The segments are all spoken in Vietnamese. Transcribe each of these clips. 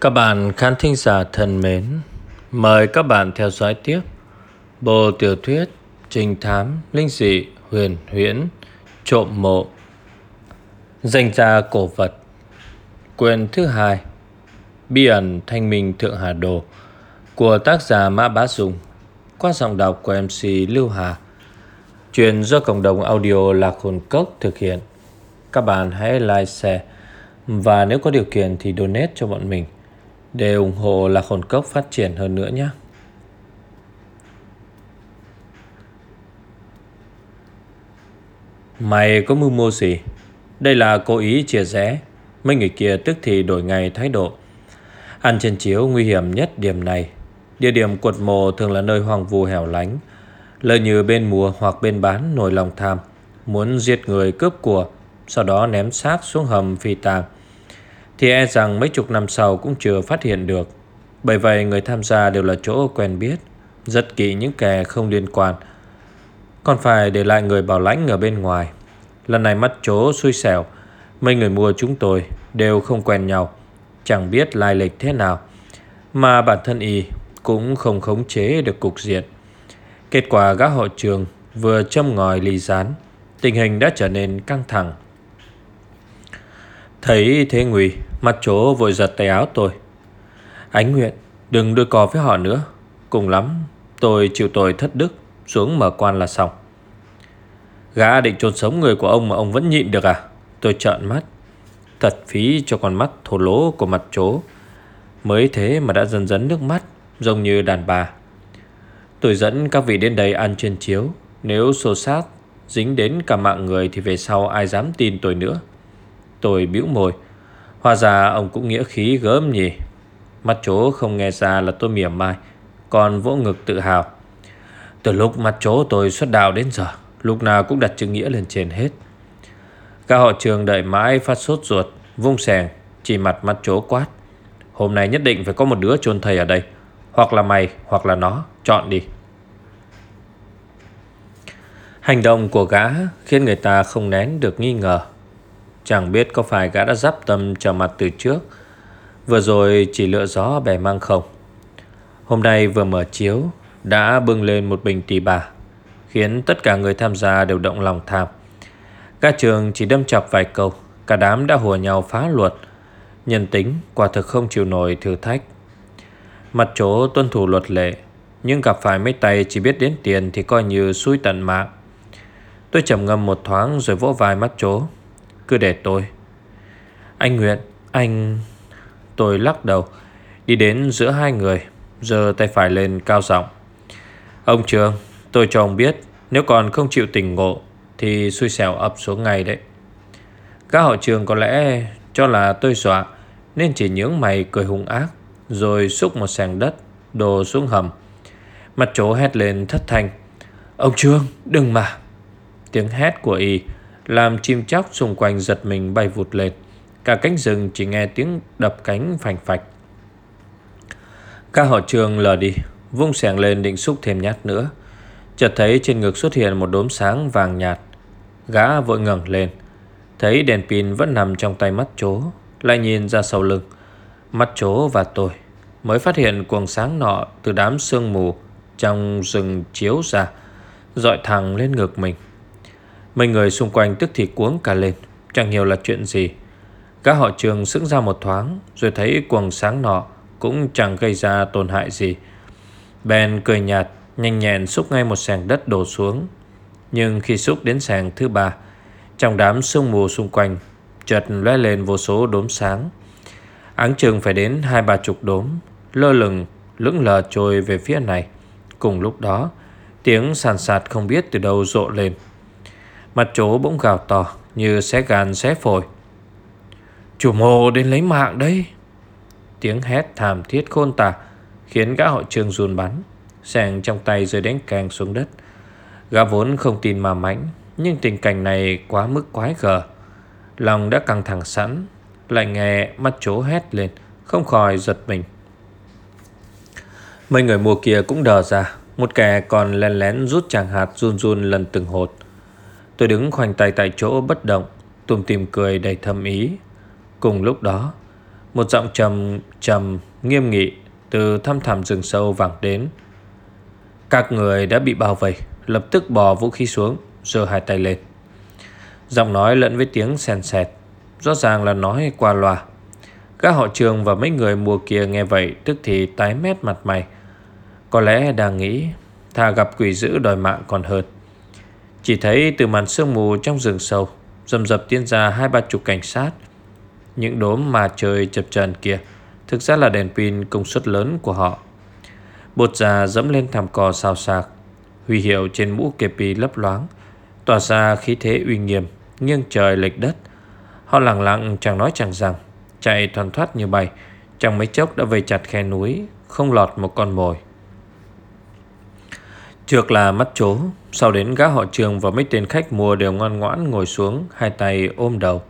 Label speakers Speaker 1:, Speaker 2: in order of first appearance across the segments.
Speaker 1: Các bạn khán thính giả thân mến, mời các bạn theo dõi tiếp bộ tiểu thuyết Trình thám linh dị huyền huyễn trộm mộ danh gia cổ vật quyền thứ hai bí ẩn thanh minh thượng hà đồ của tác giả mã bá dùng qua giọng đọc của mc lưu hà. Truyền do cộng đồng audio lạc hồn cốc thực hiện. Các bạn hãy like share và nếu có điều kiện thì donate cho bọn mình để ủng hộ Lạc Hồn Cốc phát triển hơn nữa nhé. Mày có mưu mô gì? Đây là cố ý chia rẽ. Mấy người kia tức thì đổi ngày thái độ. Ăn trên chiếu nguy hiểm nhất điểm này. Địa điểm quật mộ thường là nơi hoang vu hẻo lánh. Lợi như bên mùa hoặc bên bán nổi lòng tham. Muốn giết người cướp của, sau đó ném xác xuống hầm phi tàng. Thì e rằng mấy chục năm sau cũng chưa phát hiện được. Bởi vậy, người tham gia đều là chỗ quen biết, Rất kỹ những kẻ không liên quan. Còn phải để lại người bảo lãnh ở bên ngoài. Lần này mắt chố xui xẻo, Mấy người mua chúng tôi đều không quen nhau, Chẳng biết lai lịch thế nào, Mà bản thân y cũng không khống chế được cục diện. Kết quả gác họ trường vừa châm ngòi ly rán, Tình hình đã trở nên căng thẳng. Thấy thế nguy, Mặt chố vội giật tay áo tôi. Ánh nguyện, Đừng đôi cò với họ nữa. Cùng lắm, tôi chịu tội thất đức, Xuống mở quan là xong. Gã định trôn sống người của ông mà ông vẫn nhịn được à? Tôi trợn mắt. Thật phí cho con mắt thổ lỗ của mặt chố Mới thế mà đã dần dần nước mắt, Giống như đàn bà. Tôi dẫn các vị đến đây ăn trên chiếu. Nếu xô sát, Dính đến cả mạng người Thì về sau ai dám tin tôi nữa? Tôi bĩu môi. Hóa ra ông cũng nghĩa khí gớm nhỉ. Mắt chố không nghe ra là tôi mỉa mai, Còn vỗ ngực tự hào. Từ lúc mắt chố tôi xuất đạo đến giờ, Lúc nào cũng đặt chữ nghĩa lên trên hết. Các họ trường đợi mãi phát sốt ruột, Vung sèng Chỉ mặt mắt chố quát. Hôm nay nhất định phải có một đứa chôn thầy ở đây, Hoặc là mày, hoặc là nó, Chọn đi. Hành động của gã khiến người ta không nén được nghi ngờ. Chẳng biết có phải gã đã dắp tâm trở mặt từ trước. Vừa rồi chỉ lựa gió bẻ mang không. Hôm nay vừa mở chiếu, Đã bưng lên một bình tỷ bà, Khiến tất cả người tham gia đều động lòng tham. Các trường chỉ đâm chọc vài câu, Cả đám đã hùa nhau phá luật. Nhân tính quả thực không chịu nổi thử thách. Mặt chỗ tuân thủ luật lệ, Nhưng gặp phải mấy tay chỉ biết đến tiền Thì coi như xui tận mạng. Tôi trầm ngâm một thoáng rồi vỗ vai mắt chố cứ để tôi. Anh Nguyện Anh, Tôi lắc đầu. Đi đến giữa hai người Giờ tay phải lên cao giọng. Ông Trường Tôi cho ông biết, Nếu còn không chịu tỉnh ngộ, Thì xui xẻo ập xuống ngay đấy. Các họ trường có lẽ Cho là tôi dọa, Nên chỉ nhướng mày cười hung ác, Rồi xúc một sàng đất Đồ xuống hầm. Mặt chỗ hét lên thất thanh. Ông Trương, đừng mà. Tiếng hét của y làm chim chóc xung quanh giật mình bay vụt lên. Cả cánh rừng chỉ nghe tiếng đập cánh phành phạch. Các họ trường lờ đi, Vung sẻng lên định xúc thêm nhát nữa. Chợt thấy trên ngực xuất hiện một đốm sáng vàng nhạt. Gã vội ngẩng lên, Thấy đèn pin vẫn nằm trong tay mắt chố, Lại nhìn ra sau lưng. Mắt chố và tôi Mới phát hiện cuồng sáng nọ Từ đám sương mù Trong rừng chiếu ra, dọi thẳng lên ngực mình. Mấy người xung quanh tức thì cuống cả lên, Chẳng hiểu là chuyện gì. Các họ trường sững ra một thoáng, Rồi thấy quần sáng nọ Cũng chẳng gây ra tổn hại gì. Ben cười nhạt, Nhanh nhẹn xúc ngay một sàng đất đổ xuống. Nhưng khi xúc đến sàng thứ ba, Trong đám sương mù xung quanh, Chợt lóe lên vô số đốm sáng. Áng chừng phải đến hai ba chục đốm, Lơ lửng, lững lờ trôi về phía này. Cùng lúc đó, Tiếng sàn sạt không biết từ đâu rộ lên. Mặt chỗ bỗng gào to, Như xé gan xé phổi. Chủ mộ đến lấy mạng đây Tiếng hét thảm thiết khôn tả Khiến gã họ trường run bắn Sàng trong tay rơi đánh càng xuống đất. Gã vốn không tin mà mãnh, Nhưng tình cảnh này quá mức quái gở. Lòng đã căng thẳng sẵn, Lại nghe mắt chố hét lên, Không khỏi giật mình. Mấy người mua kia cũng đờ ra, Một kẻ còn lén lén rút chàng hạt run run lần từng hột. Tôi đứng khoanh tay tại chỗ bất động, Tùm tìm cười đầy thâm ý. Cùng lúc đó, Một giọng trầm trầm, nghiêm nghị Từ thăm thẳm rừng sâu vẳng đến. Các người đã bị bao vây, Lập tức bỏ vũ khí xuống, giơ hai tay lên. Giọng nói lẫn với tiếng sèn sẹt, Rõ ràng là nói qua loa. Các họ trường và mấy người mùa kia nghe vậy Tức thì tái mét mặt mày. Có lẽ đang nghĩ, Thà gặp quỷ dữ đòi mạng còn hơn. Chỉ thấy từ màn sương mù trong rừng sâu Dầm dập tiến ra hai ba chục cảnh sát. Những đốm mà trời chập trần kia, Thực ra là đèn pin công suất lớn của họ. Bột già dẫm lên thảm cò xào sạc Huy hiệu trên mũ kepi lấp loáng, Tỏa ra khí thế uy nghiêm, Nghiêng trời lệch đất. Họ lặng lặng chẳng nói chẳng rằng, Chạy thoăn thoát như bay, chẳng mấy chốc đã về chặt khe núi, Không lọt một con mồi. Trước là mắt chố Sau đến gã họ trường và mấy tên khách mua Đều ngoan ngoãn ngồi xuống, Hai tay ôm đầu.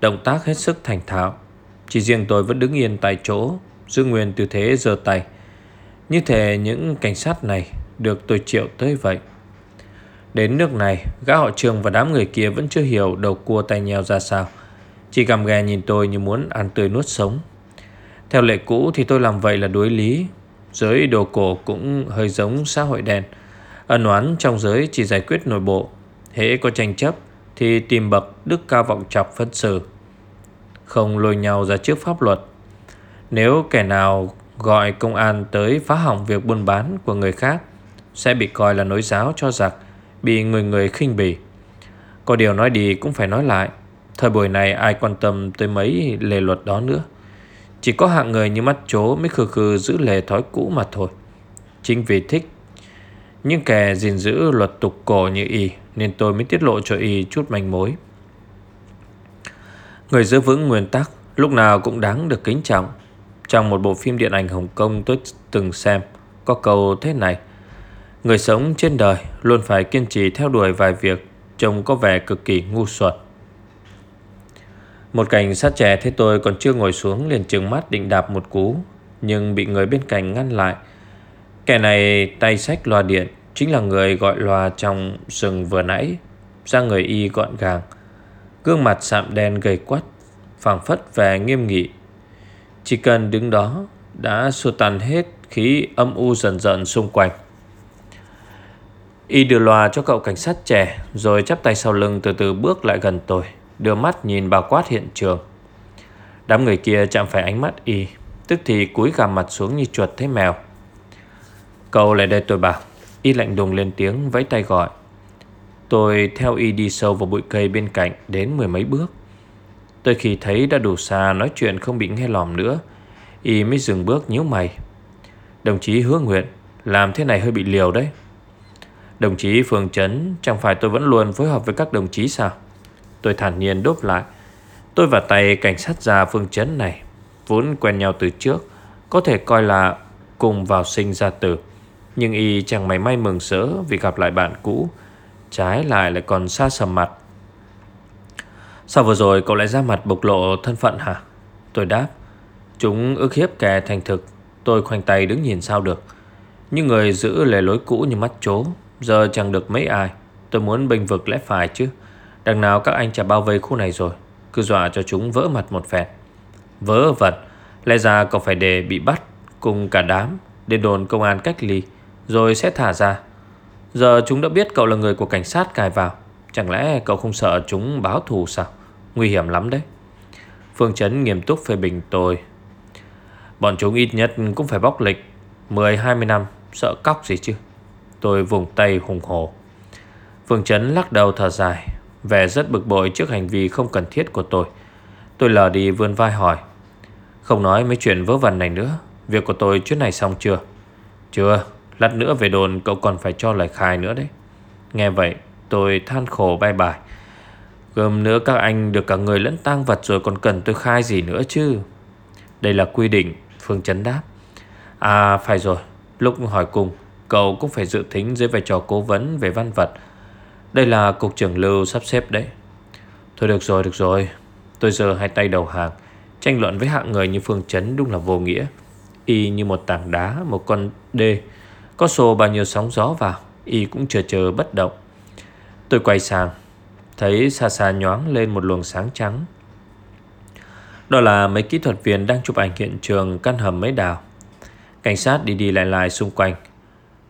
Speaker 1: Động tác hết sức thành thạo. Chỉ riêng tôi vẫn đứng yên tại chỗ, Giữ nguyên tư thế giơ tay. Như thể những cảnh sát này Được tôi triệu tới vậy. Đến nước này, Gã họ trường và đám người kia vẫn chưa hiểu Đầu cua tay nheo ra sao. Chỉ cầm ghe nhìn tôi như muốn ăn tươi nuốt sống. Theo lệ cũ thì tôi làm vậy là đối lý. Giới đồ cổ cũng hơi giống xã hội đen. Ân oán trong giới chỉ giải quyết nội bộ. Hễ có tranh chấp Thì tìm bậc đức cao vọng trọng phân xử. Không lôi nhau ra trước pháp luật. Nếu kẻ nào gọi công an tới phá hỏng việc buôn bán của người khác, Sẽ bị coi là nối giáo cho giặc, Bị người người khinh bỉ. Có điều nói đi cũng phải nói lại, Thời buổi này ai quan tâm tới mấy lề luật đó nữa? Chỉ có hạng người như mắt chố mới khừ khừ giữ lề thói cũ mà thôi. Chính vì thích Nhưng kẻ gìn giữ luật tục cổ như y, Nên tôi mới tiết lộ cho y chút manh mối. Người giữ vững nguyên tắc, Lúc nào cũng đáng được kính trọng. Trong một bộ phim điện ảnh Hồng Kông tôi từng xem, Có câu thế này, Người sống trên đời luôn phải kiên trì theo đuổi vài việc, trông có vẻ cực kỳ ngu xuẩn. Một cảnh sát trẻ thấy tôi còn chưa ngồi xuống liền trừng mắt định đạp một cú nhưng bị người bên cạnh ngăn lại. Kẻ này tay sách loa điện chính là người gọi loa trong rừng vừa nãy. ra người y gọn gàng, gương mặt sạm đen gầy quắt, phảng phất vẻ nghiêm nghị. Chỉ cần đứng đó đã xua tan hết khí âm u dần dần xung quanh. Y đưa loa cho cậu cảnh sát trẻ Rồi chắp tay sau lưng từ từ bước lại gần tôi Đưa mắt nhìn bao quát hiện trường. Đám người kia chạm phải ánh mắt Y, Tức thì cúi gằm mặt xuống như chuột thấy mèo. Cậu lại đây tôi bảo. Y lạnh đùng lên tiếng, vẫy tay gọi. Tôi theo Y đi sâu vào bụi cây bên cạnh Đến mười mấy bước. Tới khi thấy đã đủ xa Nói chuyện không bị nghe lòm nữa, Y mới dừng bước nhíu mày. Đồng chí hứa nguyện, Làm thế này hơi bị liều đấy. Đồng chí Phương Trấn Chẳng phải tôi vẫn luôn phối hợp với các đồng chí sao? Tôi thản nhiên đốt lại. Tôi và tay cảnh sát già Phương chấn này, Vốn quen nhau từ trước, Có thể coi là cùng vào sinh ra tử. Nhưng y chẳng may may mừng sỡ Vì gặp lại bạn cũ, Trái lại lại còn xa sầm mặt. Sao vừa rồi cậu lại ra mặt bộc lộ thân phận hả? Tôi đáp. Chúng ức hiếp kẻ thành thực, Tôi khoanh tay đứng nhìn sao được. Những người giữ lề lối cũ như mắt chố, Giờ chẳng được mấy ai. Tôi muốn bình vực lẽ phải chứ. Đằng nào các anh chả bao vây khu này rồi, Cứ dọa cho chúng vỡ mặt một phen. Vỡ vật Lẽ ra cậu phải để bị bắt Cùng cả đám Đến đồn công an cách ly, Rồi sẽ thả ra. Giờ chúng đã biết cậu là người của cảnh sát cài vào, Chẳng lẽ cậu không sợ chúng báo thù sao? Nguy hiểm lắm đấy. Phương Trấn nghiêm túc phê bình tôi. Bọn chúng ít nhất cũng phải bóc lịch 10-20 năm, Sợ cóc gì chứ? Tôi vùng tay hùng hổ. Phương Trấn lắc đầu thở dài. Vẻ rất bực bội trước hành vi không cần thiết của tôi. Tôi lờ đi vươn vai hỏi, Không nói mấy chuyện vớ vẩn này nữa, Việc của tôi chuyến này xong chưa? Chưa, Lát nữa về đồn cậu còn phải cho lời khai nữa đấy. Nghe vậy, tôi than khổ bay bài Gồm nữa các anh được cả người lẫn tang vật rồi còn cần tôi khai gì nữa chứ? Đây là quy định, Phương Trấn đáp. À phải rồi, Lúc hỏi cùng, Cậu cũng phải dự tính dưới vai trò cố vấn về văn vật. Đây là cục trưởng lưu sắp xếp đấy. Thôi được rồi, được rồi. Tôi giờ hai tay đầu hàng Tranh luận với hạng người như Phương Trấn đúng là vô nghĩa. Y như một tảng đá, một con đê. Có xô bao nhiêu sóng gió vào Y cũng chờ chờ bất động. Tôi quay sang Thấy xa xa nhoáng lên một luồng sáng trắng. Đó là mấy kỹ thuật viên đang chụp ảnh hiện trường căn hầm mấy đào. Cảnh sát đi đi lại lại xung quanh.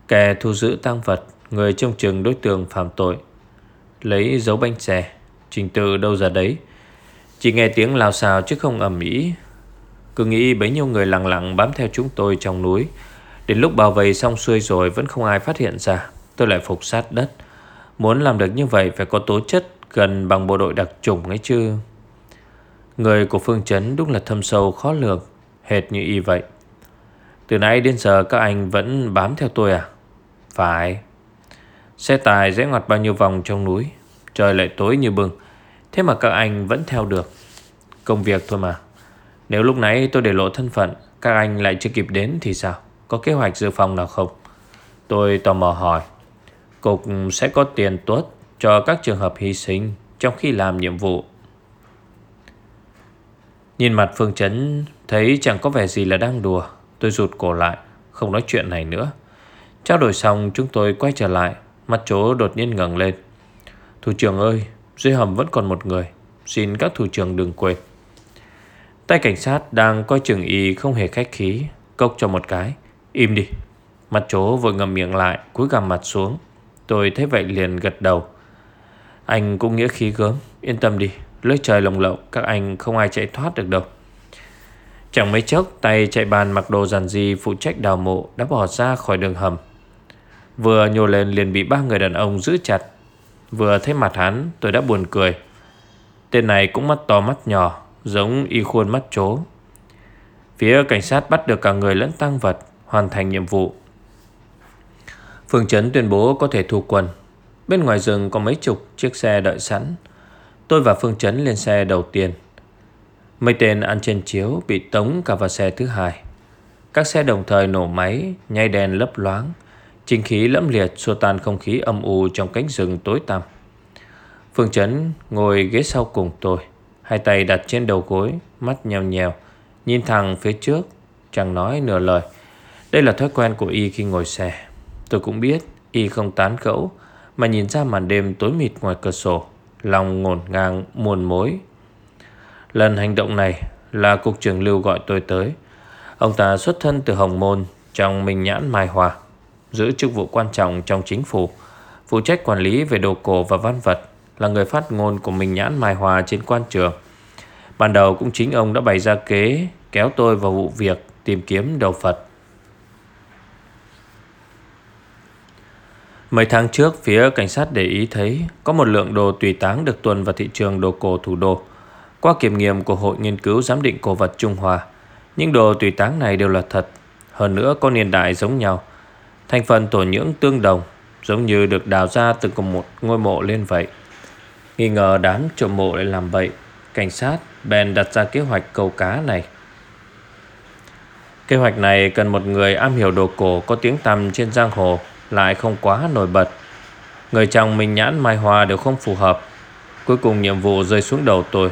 Speaker 1: Kẻ thu giữ tăng vật Người trông chừng đối tượng phạm tội. Lấy dấu bánh xe Trình tự đâu ra đấy? Chỉ nghe tiếng lao xào chứ không ầm ĩ. Cứ nghĩ bấy nhiêu người lặng lặng bám theo chúng tôi trong núi. Đến lúc bảo vệ xong xuôi rồi Vẫn không ai phát hiện ra, Tôi lại phục sát đất. Muốn làm được như vậy phải có tố chất Gần bằng bộ đội đặc chủng ấy chứ. Người của Phương chấn đúng là thâm sâu khó lường, Hệt như y vậy. Từ nãy đến giờ các anh vẫn bám theo tôi à? Phải. Xe tài rẽ ngoặt bao nhiêu vòng trong núi Trời lại tối như bừng Thế mà các anh vẫn theo được. Công việc thôi mà. Nếu lúc nãy tôi để lộ thân phận Các anh lại chưa kịp đến thì sao? Có kế hoạch dự phòng nào không? Tôi tò mò hỏi. Cục sẽ có tiền tuốt cho các trường hợp hy sinh trong khi làm nhiệm vụ. Nhìn mặt Phương Trấn thấy chẳng có vẻ gì là đang đùa. Tôi rụt cổ lại, không nói chuyện này nữa. Trao đổi xong chúng tôi quay trở lại, mặt chỗ đột nhiên ngẩng lên. Thủ trưởng ơi, dưới hầm vẫn còn một người. Xin các thủ trưởng đừng quên. Tay cảnh sát đang coi chừng y không hề khách khí, cốc cho một cái. Im đi. Mặt chỗ vội ngầm miệng lại, cúi gằm mặt xuống. Tôi thấy vậy liền gật đầu. Anh cũng nghĩa khí gớm Yên tâm đi Lưới trời lồng lộng Các anh không ai chạy thoát được đâu Chẳng mấy chốc Tay chạy bàn mặc đồ giản dị Phụ trách đào mộ Đã bỏ ra khỏi đường hầm Vừa nhô lên liền bị ba người đàn ông giữ chặt. Vừa thấy mặt hắn, tôi đã buồn cười. Tên này cũng mắt to mắt nhỏ, Giống y khuôn mắt chố. Phía cảnh sát bắt được cả người lẫn tăng vật, Hoàn thành nhiệm vụ. Phương Trấn tuyên bố có thể thu quân Bên ngoài rừng có mấy chục chiếc xe đợi sẵn. Tôi và Phương Trấn lên xe đầu tiên Mấy tên ăn trên chiếu bị tống cả vào xe thứ hai. Các xe đồng thời nổ máy Nhay đèn lấp loáng. Trình khí lẫm liệt xua tan không khí âm u Trong cánh rừng tối tăm. Phương Trấn ngồi ghế sau cùng tôi, Hai tay đặt trên đầu gối, Mắt nhèo nhèo Nhìn thẳng phía trước, Chẳng nói nửa lời. Đây là thói quen của Y khi ngồi xe. Tôi cũng biết Y không tán gẫu, mà nhìn ra màn đêm tối mịt ngoài cửa sổ, Lòng ngổn ngang muôn mối. Lần hành động này Là cục trưởng lưu gọi tôi tới. Ông ta xuất thân từ Hồng Môn, Trong Minh Nhãn Mai Hòa. Giữ chức vụ quan trọng trong chính phủ Phụ trách quản lý về đồ cổ và văn vật Là người phát ngôn của Minh Nhãn Mai Hòa trên quan trường Ban đầu cũng chính ông đã bày ra kế Kéo tôi vào vụ việc Tìm kiếm đầu Phật Mấy tháng trước phía cảnh sát để ý thấy có một lượng đồ tùy táng được tuần vào thị trường đồ cổ thủ đô. Qua kiểm nghiệm của Hội Nghiên cứu Giám định Cổ vật Trung Hoa, những đồ tùy táng này đều là thật. Hơn nữa có niên đại giống nhau. Thành phần tổ nhưỡng tương đồng, giống như được đào ra từ cùng một ngôi mộ lên vậy. Nghi ngờ đám trộm mộ lại làm vậy, cảnh sát bèn đặt ra kế hoạch câu cá này. Kế hoạch này cần một người am hiểu đồ cổ có tiếng tăm trên giang hồ lại không quá nổi bật. Người chồng mình nhãn mai hoa đều không phù hợp. Cuối cùng nhiệm vụ rơi xuống đầu tôi.